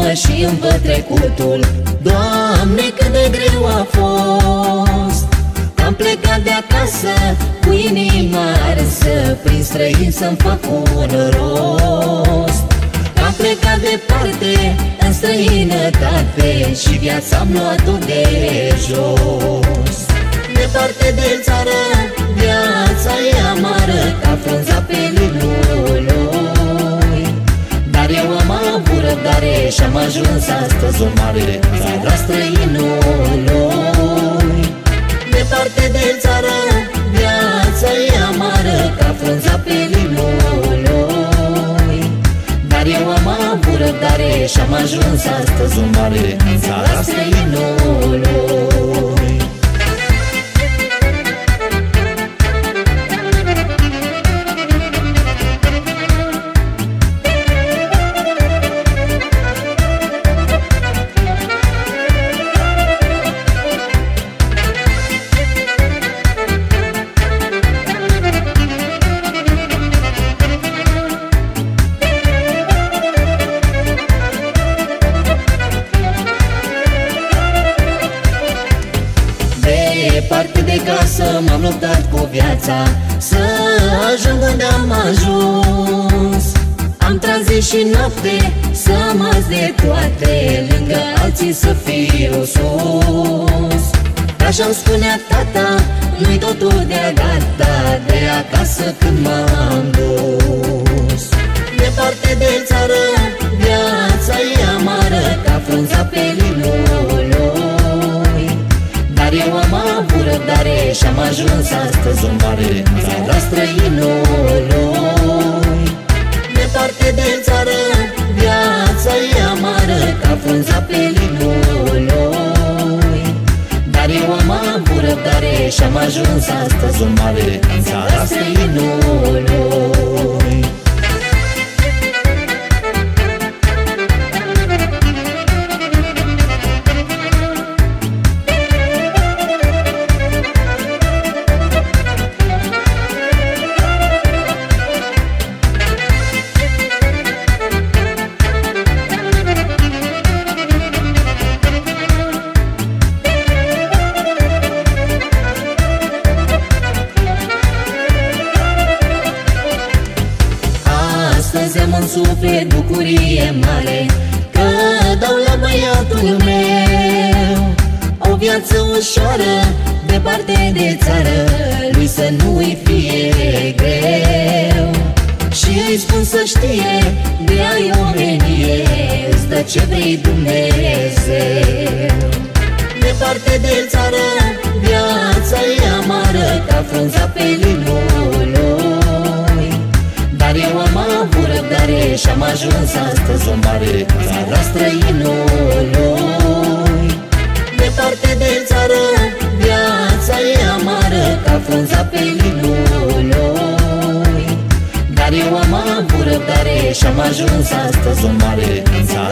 privesc în urmă și îmi văd trecutul Doamne, cât de greu a fost. Am plecat de acasă cu inima arsă Prin străini să-mi fac un rost. Am plecat departe, în străinătate Și viața am luat-o de jos. Departe de țară, eu am avut răbdare și-am ajuns astăzi o mare. Țara străinului Departe de țară, viața e amară Ca frunza pe linului Dar eu am avut răbdare și-am ajuns astăzi o mare. Țara străinului Departe de casă m-am luptat cu viața Să ajung unde am ajuns. Am tranzit și noapte să mă de toate Lângă alții să fiu sus. Așa-mi spunea tata, nu-i totul de gata De acasă când m-am dus. Departe de ajuns astăzi un mare Țara străinului. Departe de țară Viața e amară Ca frunza pe linului Dar eu am avut răbdare Și-am ajuns astăzi un mare Țara străinului am în suflet bucurie mare Că dau la băiatul meu. O viață ușoară, departe de țară Lui să nu-i fie greu. Și îi spun să știe, de ai omenie Îți dă ce vrei Dumnezeu. Departe de țară, viața e amară Ca frunza pe linul avut răbdare și-am ajuns astăzi o mare Țara străinului Departe de țară, viața e amară Ca frunza pe linului Dar eu am avut răbdare și-am ajuns astăzi o mare Țara străinului